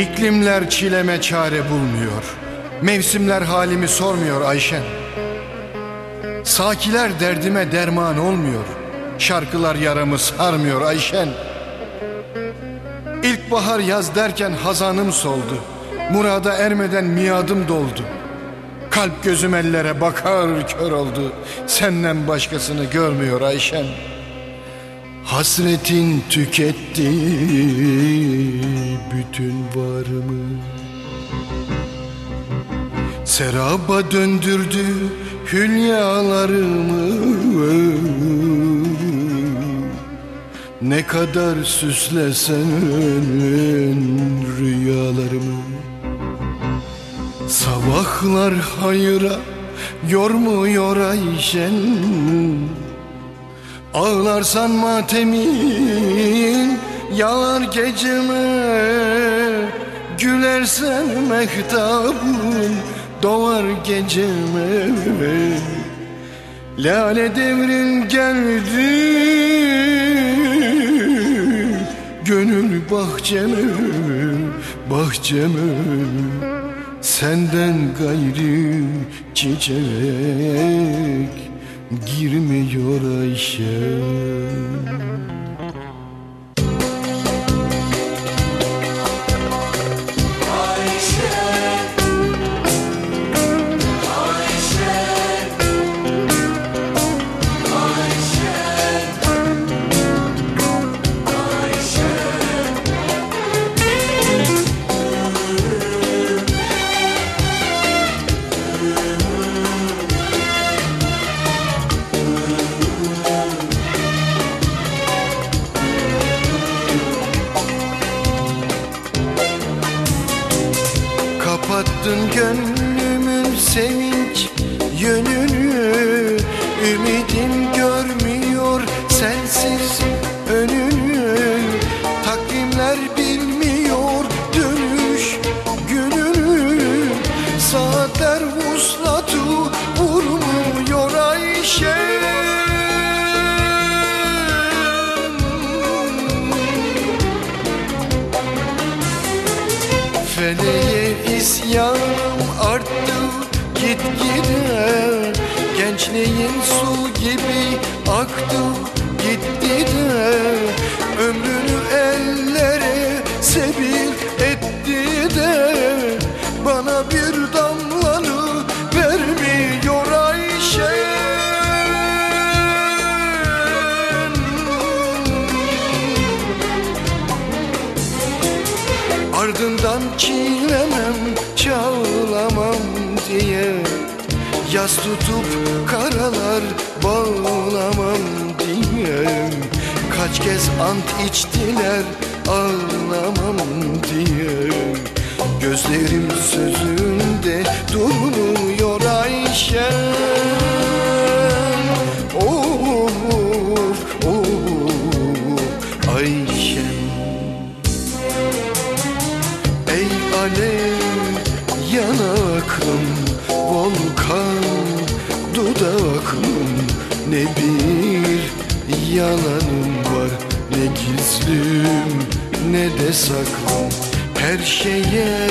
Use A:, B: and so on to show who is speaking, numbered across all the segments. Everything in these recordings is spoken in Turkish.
A: İklimler çileme çare bulmuyor. Mevsimler halimi sormuyor Ayşen. Sakiler derdime derman olmuyor. Şarkılar yaramı sarmıyor Ayşen. İlkbahar yaz derken hazanım soldu. Murada ermeden miadım doldu. Kalp gözüm ellere bakar kör oldu. Senden başkasını görmüyor Ayşen. Hasretin tüketti bütün varımı. Seraba döndürdü hülyalarımı. Ne kadar süslesen rüyalarımı. Sabahlar hayra yormuyor Ayşen Ağlarsan matemin yağar geceme Gülersen mehtabın doğar geceme. Lale devrin geldi Gönül bahçeme, bahçeme. Senden gayrı çiçek girmiyor Ayşe Kapattın gönlümün sevinç yönünü. Ümidim görmüyor sensiz önünü. Takvimler bilmiyor dönüş gününü. Saatler vuslatı vurmuyor Ayşe. Feleğe isyanım arttı gitgide Gençliğin su gibi aktı gitti de Ömrünü Ardından çiğnemem, çağlamam diye. Yaz tutup karalar bağlamam diye. Kaç kez ant içtiler ağlamam diye. Gözlerim sözünde durmuyor Ayşe. Of of Ayşem alev yanaklım volkan dudaklım. Ne bir yalanım var ne gizlim ne de saklım. Her şeye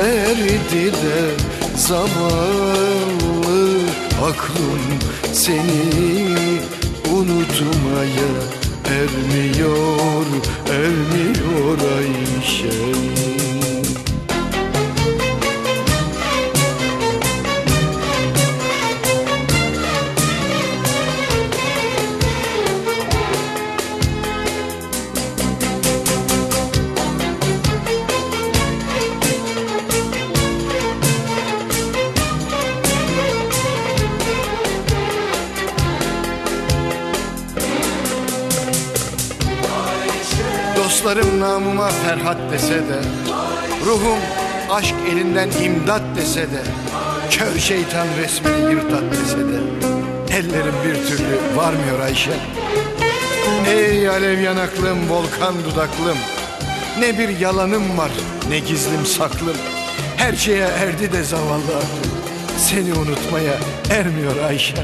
A: erdi de zamanlı aklım. Seni unutmaya ermiyor, ermiyor Ayşem Dostlarım namıma Ferhat dese de Ruhum aşk elinden imdat dese de Kör şeytan resmini yırtat dese de Ellerim bir türlü varmıyor Ayşe. Ey alev yanaklım volkan dudaklım Ne bir yalanım var ne gizlim saklım. Her şeye erdi de zavallı aklım Seni unutmaya ermiyor Ayşe